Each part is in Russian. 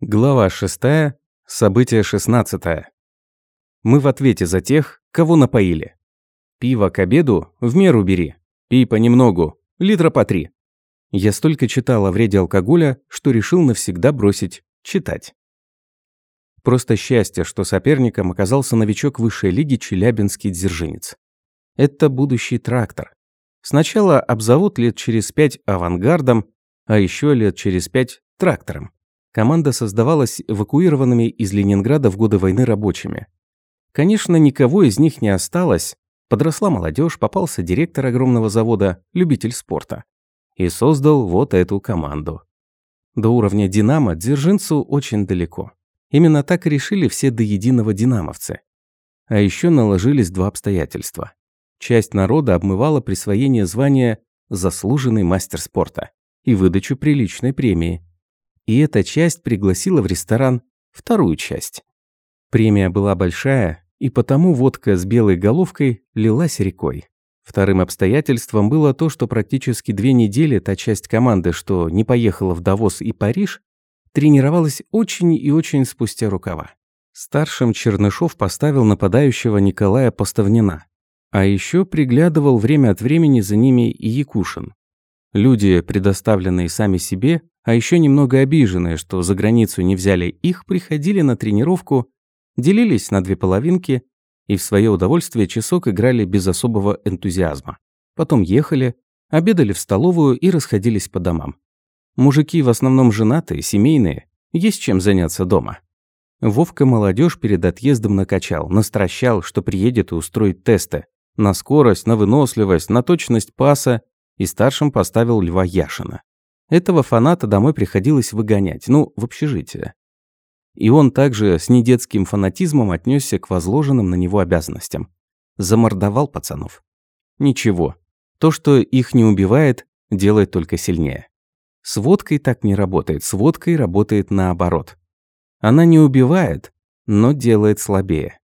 Глава 6. Событие 16. Мы в ответе за тех, кого напоили. Пиво к обеду в меру бери. Пей понемногу, литра по три. Я столько читал о вреде алкоголя, что решил навсегда бросить читать. Просто счастье, что соперником оказался новичок высшей лиги Челябинский дзержинец. Это будущий трактор. Сначала обзовут лет через пять авангардом, а еще лет через пять трактором. Команда создавалась эвакуированными из Ленинграда в годы войны рабочими. Конечно, никого из них не осталось. Подросла молодежь, попался директор огромного завода, любитель спорта. И создал вот эту команду. До уровня «Динамо» Дзержинцу очень далеко. Именно так и решили все до единого динамовцы. А еще наложились два обстоятельства. Часть народа обмывала присвоение звания «заслуженный мастер спорта» и выдачу приличной премии – и эта часть пригласила в ресторан вторую часть. Премия была большая, и потому водка с белой головкой лилась рекой. Вторым обстоятельством было то, что практически две недели та часть команды, что не поехала в Давос и Париж, тренировалась очень и очень спустя рукава. Старшим Чернышов поставил нападающего Николая Поставнина. А еще приглядывал время от времени за ними и Якушин. Люди, предоставленные сами себе, а еще немного обиженные, что за границу не взяли их, приходили на тренировку, делились на две половинки и в свое удовольствие часок играли без особого энтузиазма. Потом ехали, обедали в столовую и расходились по домам. Мужики в основном женатые, семейные, есть чем заняться дома. Вовка молодежь перед отъездом накачал, настращал, что приедет и устроит тесты. На скорость, на выносливость, на точность паса и старшим поставил Льва Яшина. Этого фаната домой приходилось выгонять, ну, в общежитие. И он также с недетским фанатизмом отнесся к возложенным на него обязанностям. Замордовал пацанов. Ничего. То, что их не убивает, делает только сильнее. С водкой так не работает, с водкой работает наоборот. Она не убивает, но делает слабее.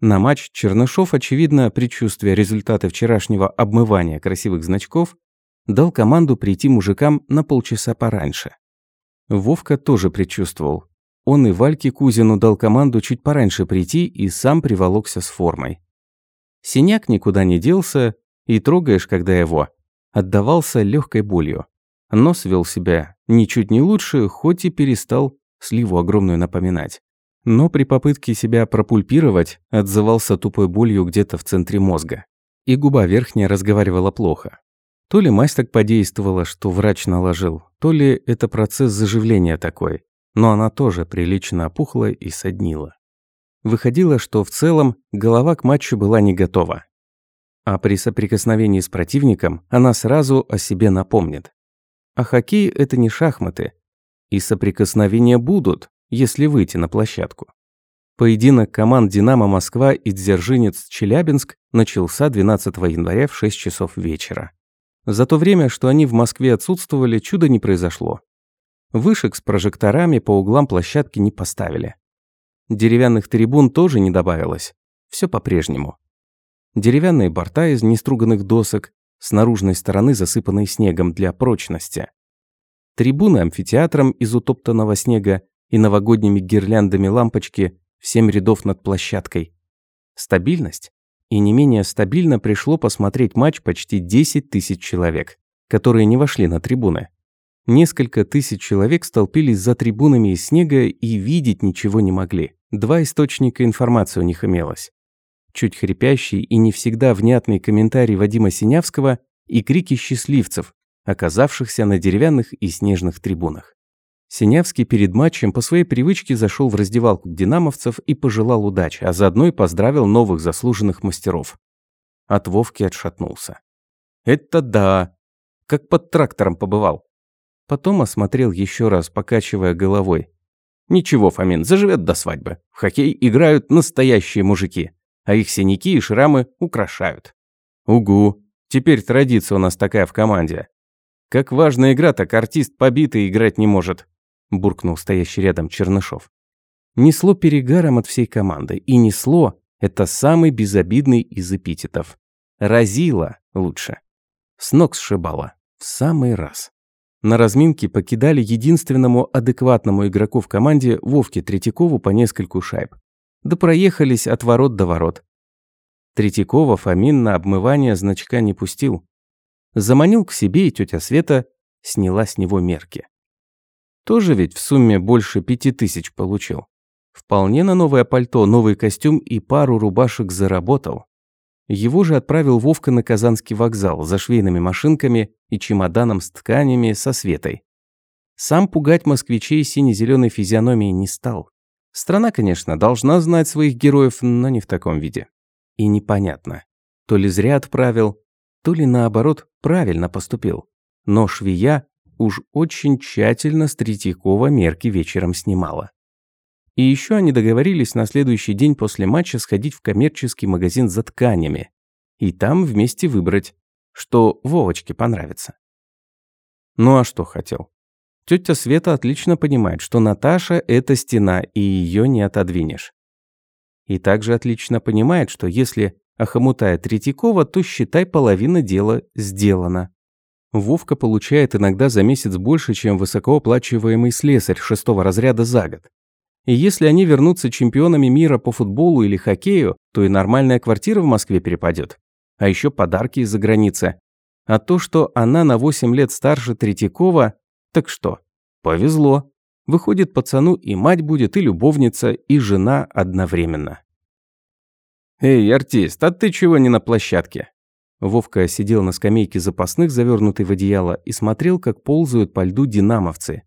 На матч Чернышов, очевидно, предчувствуя результаты вчерашнего обмывания красивых значков, дал команду прийти мужикам на полчаса пораньше. Вовка тоже предчувствовал. Он и Вальке Кузину дал команду чуть пораньше прийти и сам приволокся с формой. Синяк никуда не делся, и трогаешь, когда его, отдавался легкой болью. Нос вел себя ничуть не лучше, хоть и перестал сливу огромную напоминать. Но при попытке себя пропульпировать отзывался тупой болью где-то в центре мозга. И губа верхняя разговаривала плохо. То ли мазь так подействовала, что врач наложил, то ли это процесс заживления такой, но она тоже прилично опухла и соднила. Выходило, что в целом голова к матчу была не готова. А при соприкосновении с противником она сразу о себе напомнит. А хоккей – это не шахматы. И соприкосновения будут, если выйти на площадку. Поединок команд «Динамо Москва» и «Дзержинец Челябинск» начался 12 января в 6 часов вечера. За то время, что они в Москве отсутствовали, чуда не произошло. Вышек с прожекторами по углам площадки не поставили. Деревянных трибун тоже не добавилось. Все по-прежнему. Деревянные борта из неструганных досок, с наружной стороны засыпанные снегом для прочности. Трибуны амфитеатром из утоптанного снега и новогодними гирляндами лампочки в семь рядов над площадкой. Стабильность? И не менее стабильно пришло посмотреть матч почти 10 тысяч человек, которые не вошли на трибуны. Несколько тысяч человек столпились за трибунами из снега и видеть ничего не могли. Два источника информации у них имелось. Чуть хрипящий и не всегда внятный комментарий Вадима Синявского и крики счастливцев, оказавшихся на деревянных и снежных трибунах. Синявский перед матчем по своей привычке зашел в раздевалку динамовцев и пожелал удачи, а заодно и поздравил новых заслуженных мастеров. От Вовки отшатнулся. «Это да! Как под трактором побывал!» Потом осмотрел еще раз, покачивая головой. «Ничего, Фомин, заживет до свадьбы. В хоккей играют настоящие мужики, а их синяки и шрамы украшают». «Угу! Теперь традиция у нас такая в команде. Как важная игра, так артист побитый играть не может буркнул стоящий рядом Чернышов. Несло перегаром от всей команды, и несло – это самый безобидный из эпитетов. Разило лучше. С ног сшибало. В самый раз. На разминке покидали единственному адекватному игроку в команде Вовке Третьякову по нескольку шайб. Да проехались от ворот до ворот. Третьякова Фомин на обмывание значка не пустил. Заманил к себе, и тетя Света сняла с него мерки. Тоже ведь в сумме больше пяти тысяч получил. Вполне на новое пальто, новый костюм и пару рубашек заработал. Его же отправил Вовка на Казанский вокзал за швейными машинками и чемоданом с тканями со Светой. Сам пугать москвичей сине-зеленой физиономией не стал. Страна, конечно, должна знать своих героев, но не в таком виде. И непонятно, то ли зря отправил, то ли наоборот правильно поступил. Но швея уж очень тщательно с Третьякова мерки вечером снимала. И еще они договорились на следующий день после матча сходить в коммерческий магазин за тканями. И там вместе выбрать, что Вовочке понравится. Ну а что хотел? Тетя Света отлично понимает, что Наташа – это стена, и ее не отодвинешь. И также отлично понимает, что если охомутает Третьякова, то считай половина дела сделана. Вовка получает иногда за месяц больше, чем высокооплачиваемый слесарь шестого разряда за год. И если они вернутся чемпионами мира по футболу или хоккею, то и нормальная квартира в Москве перепадет. А еще подарки из-за границы. А то, что она на 8 лет старше Третьякова, так что, повезло. Выходит, пацану и мать будет, и любовница, и жена одновременно. «Эй, артист, а ты чего не на площадке?» Вовка сидел на скамейке запасных, завернутый в одеяло, и смотрел, как ползают по льду динамовцы,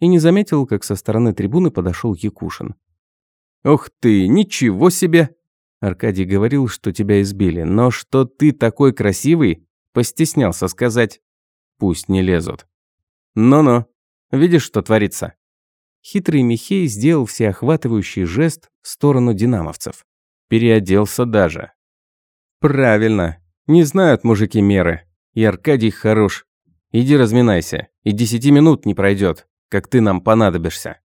и не заметил, как со стороны трибуны подошел Якушин. «Ух ты, ничего себе!» Аркадий говорил, что тебя избили, но что ты такой красивый, постеснялся сказать. Пусть не лезут. Ну-ну, видишь, что творится? Хитрый Михей сделал всеохватывающий жест в сторону динамовцев. Переоделся даже. Правильно, не знают мужики меры. И Аркадий хорош. Иди разминайся, и десяти минут не пройдет как ты нам понадобишься.